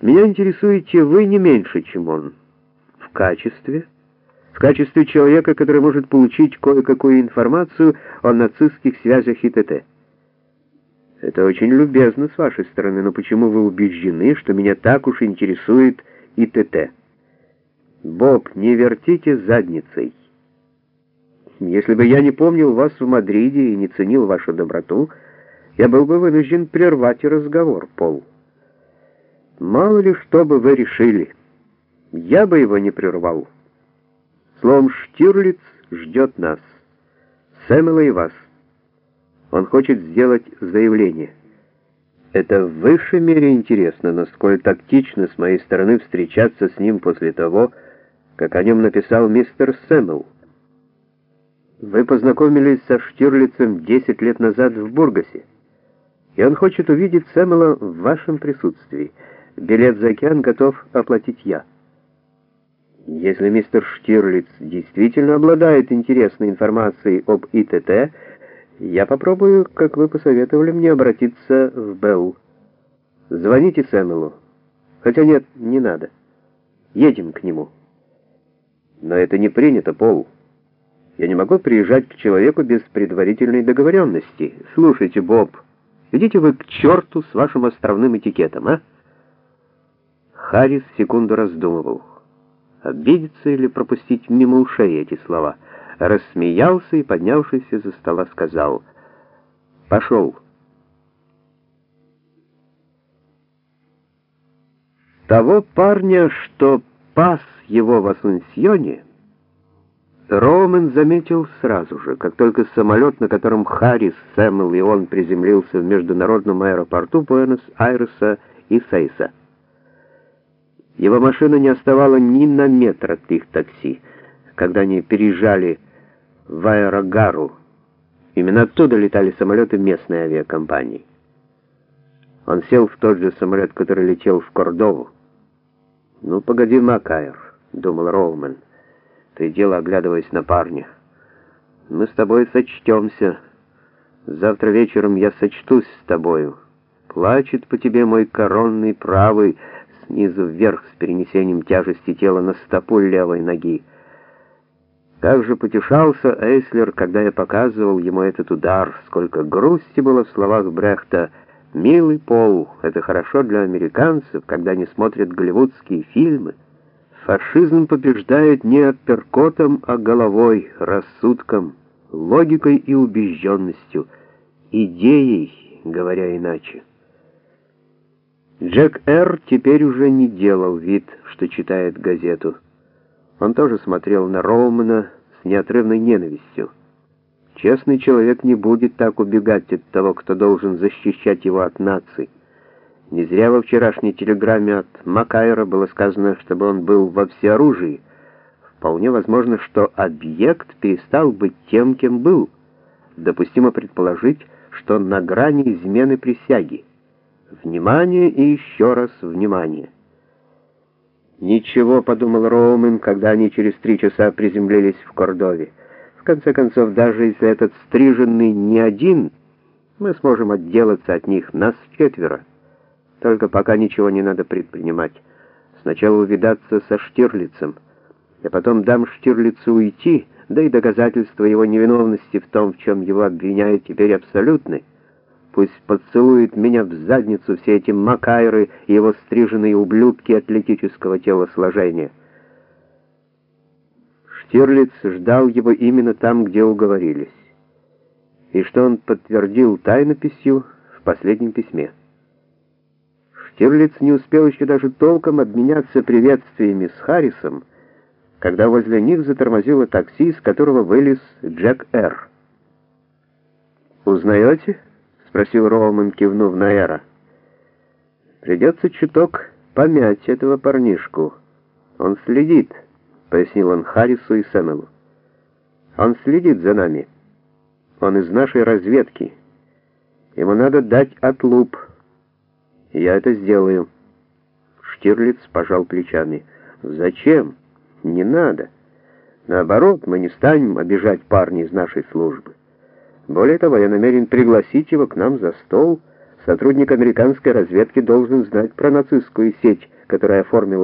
Меня интересуете вы не меньше, чем он. В качестве? В качестве человека, который может получить кое-какую информацию о нацистских связях и т.т. Это очень любезно с вашей стороны, но почему вы убеждены, что меня так уж интересует и т.т.? Боб, не вертите задницей. Если бы я не помнил вас в Мадриде и не ценил вашу доброту, я был бы вынужден прервать разговор, Пол. Мало ли что бы вы решили. Я бы его не прервал. Словом, Штирлиц ждет нас, Сэмела и вас. Он хочет сделать заявление. Это в высшей мере интересно, насколько тактично с моей стороны встречаться с ним после того, как о нем написал мистер Сэмел. Вы познакомились со Штирлицем 10 лет назад в Бургасе, и он хочет увидеть Сэмела в вашем присутствии. Билет за океан готов оплатить я. Если мистер Штирлиц действительно обладает интересной информацией об ИТТ, я попробую, как вы посоветовали мне, обратиться в Белл. Звоните Сэмелу. Хотя нет, не надо. Едем к нему. Но это не принято, Пол. Я не могу приезжать к человеку без предварительной договоренности. Слушайте, Боб, идите вы к черту с вашим островным этикетом, а? Харрис секунду раздумывал, обидеться или пропустить мимо ушей эти слова — рассмеялся и, поднявшись из-за стола, сказал «Пошел». Того парня, что пас его в Асунсьоне, Роумен заметил сразу же, как только самолет, на котором Харрис, Сэмэл и он приземлился в международном аэропорту Буэнос-Айреса и Сейса. Его машина не оставала ни на метр от их такси, когда они переезжали в Аэрогару. Именно оттуда летали самолеты местной авиакомпании. Он сел в тот же самолет, который летел в Кордову. «Ну, погоди, Макайр», — думал Роумен, то и дело оглядываясь на парня. «Мы с тобой сочтемся. Завтра вечером я сочтусь с тобою. Плачет по тебе мой коронный правый, снизу вверх с перенесением тяжести тела на стопу левой ноги. Как же потешался Эйслер, когда я показывал ему этот удар, сколько грусти было в словах Брехта. «Милый Пол, это хорошо для американцев, когда они смотрят голливудские фильмы. Фашизм побеждает не апперкотом, а головой, рассудком, логикой и убежденностью, идеей, говоря иначе». Джек Р. теперь уже не делал вид, что читает газету. Он тоже смотрел на Роумана с неотрывной ненавистью. Честный человек не будет так убегать от того, кто должен защищать его от наций. Не зря во вчерашней телеграмме от Макайра было сказано, чтобы он был во всеоружии. Вполне возможно, что объект перестал быть тем, кем был. Допустимо предположить, что он на грани измены присяги. Внимание и еще раз внимание. «Ничего», — подумал Роумен, когда они через три часа приземлились в Кордове. «В конце концов, даже если этот стриженный не один, мы сможем отделаться от них, нас четверо. Только пока ничего не надо предпринимать. Сначала увидаться со Штирлицем, а потом дам Штирлицу уйти, да и доказательства его невиновности в том, в чем его обвиняют, теперь абсолютны». Пусть поцелует меня в задницу все эти макайры и его стриженные ублюдки атлетического телосложения. Штирлиц ждал его именно там, где уговорились. И что он подтвердил тайнописью в последнем письме. Штирлиц не успел еще даже толком обменяться приветствиями с Харрисом, когда возле них затормозило такси, из которого вылез Джек Р. «Узнаете?» — спросил Роуман, кивнув на Эра. «Придется чуток помять этого парнишку. Он следит», — пояснил он Харрису и Сэмелу. «Он следит за нами. Он из нашей разведки. Ему надо дать отлуп. Я это сделаю». Штирлиц пожал плечами. «Зачем? Не надо. Наоборот, мы не станем обижать парня из нашей службы». Более того, я намерен пригласить его к нам за стол. Сотрудник американской разведки должен знать про нацистскую сеть, которая оформилась